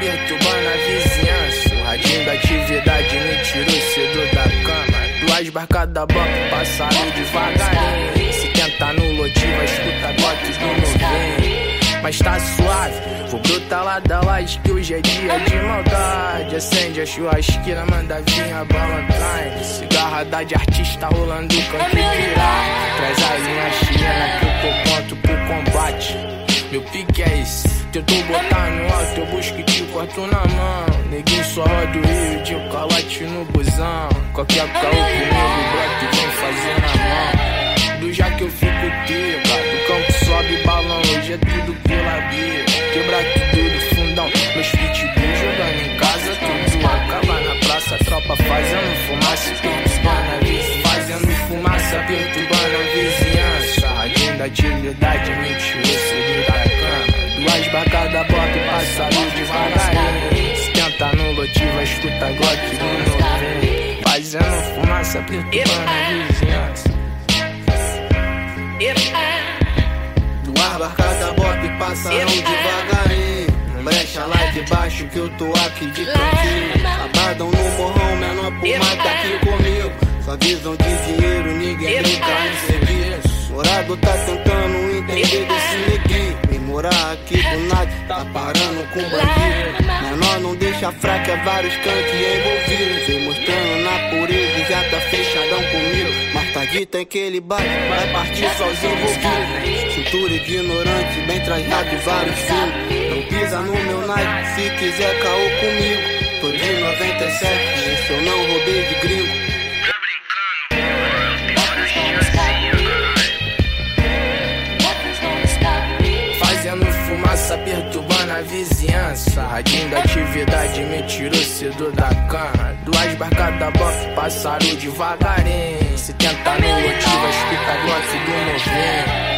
perturbando a vizinhança. O radinho da atividade me tirou cedo da cama. Duas barcas da boca passaram devagarinho. Se tentar no lotiva, escuta bote do novinho. Mas tá suave, vou brotar lá da laje que hoje é dia de maldade. Acende a churrasqueira, manda vir a Valentine. Cigarrada de artista rolando o canto virar. Traz a linha chilena que eu tô pronto pro combate. Meu pique é esse. Tentou botar no alto, eu busco e te corto na mão. Neguinho só roda o rio de calote no busão. Qualquer caô comigo, broto vem fazer na mão. Do já que eu fico teu, do campo sobe balão. Hoje é tudo pela bia. Quebrar tudo do fundão. Meus pitbull jogando em casa, tudo acaba na praça. Tropa fazendo fumaça, perturbando a. Fazendo fumaça, perturbando a vizinhança. Da atividade, me tirou cedo da cama. Duas barcas da bota e passaram devagarinho. Se tenta no lotiva, escuta Glock no novinho. Fazendo fumaça, perturbando a vizinhança. Duas barcas da bota e passaram devagarinho. Brecha lá de baixo que eu tô aqui de cantinho. Sabadão no morrão, menor por mais tá aqui comigo. Só visão de dinheiro, ninguém brinca em serviço. Morado tá tentando entender desse morar aqui do nada, tá parando com bandido. Menor não deixa fraca, é vários cantos envolvidos. Vem mostrando na pureza e já tá fechadão comigo. Mas tarde tem que ele bate, vai partir sozinho envolvido. Cintura ignorante, bem trajado de vários filmes. Não pisa no meu Nike, se quiser caô comigo. Tô de 97, esse eu não roubei de gringo. fazendo fumaça, perturbando a vizinhança. Radinho da atividade me tirou cedo da cama. Duas barcadas da bofe, passaram devagarinho. Se tenta me motiva, escuta a glock do movimento.